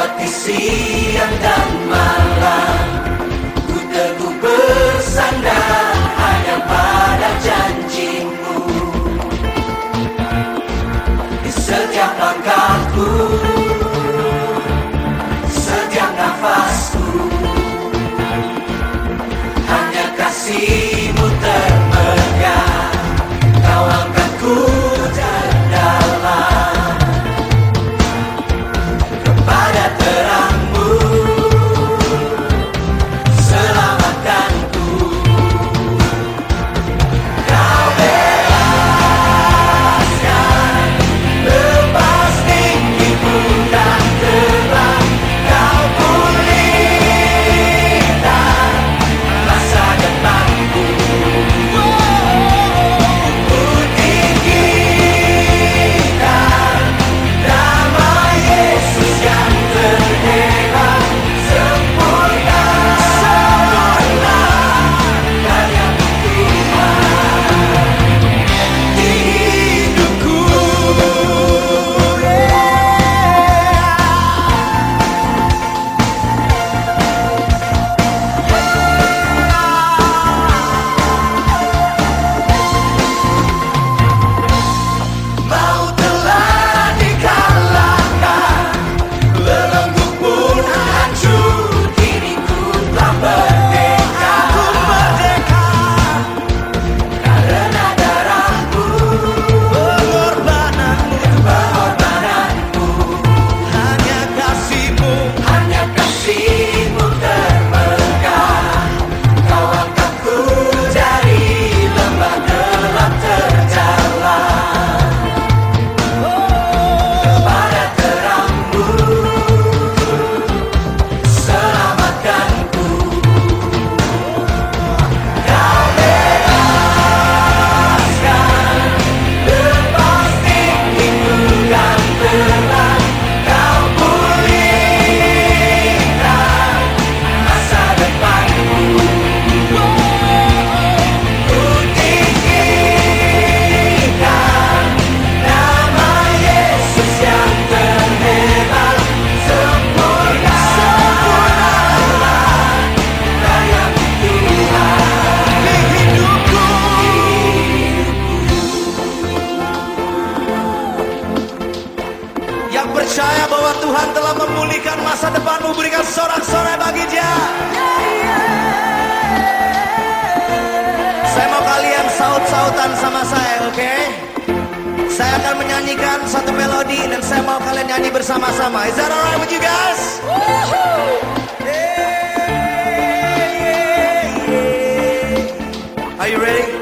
Kawat isi ang percaya bahwa Tuhan telah memulihkan masa depanmu. Berikan sorak-sorai bagi dia. Saya mau kalian saut-sautan sama saya oke? Okay? saya akan menyanyikan satu melodi dan saya mau kalian nyanyi bersama-sama. Is that alright with you guys? Are you ready?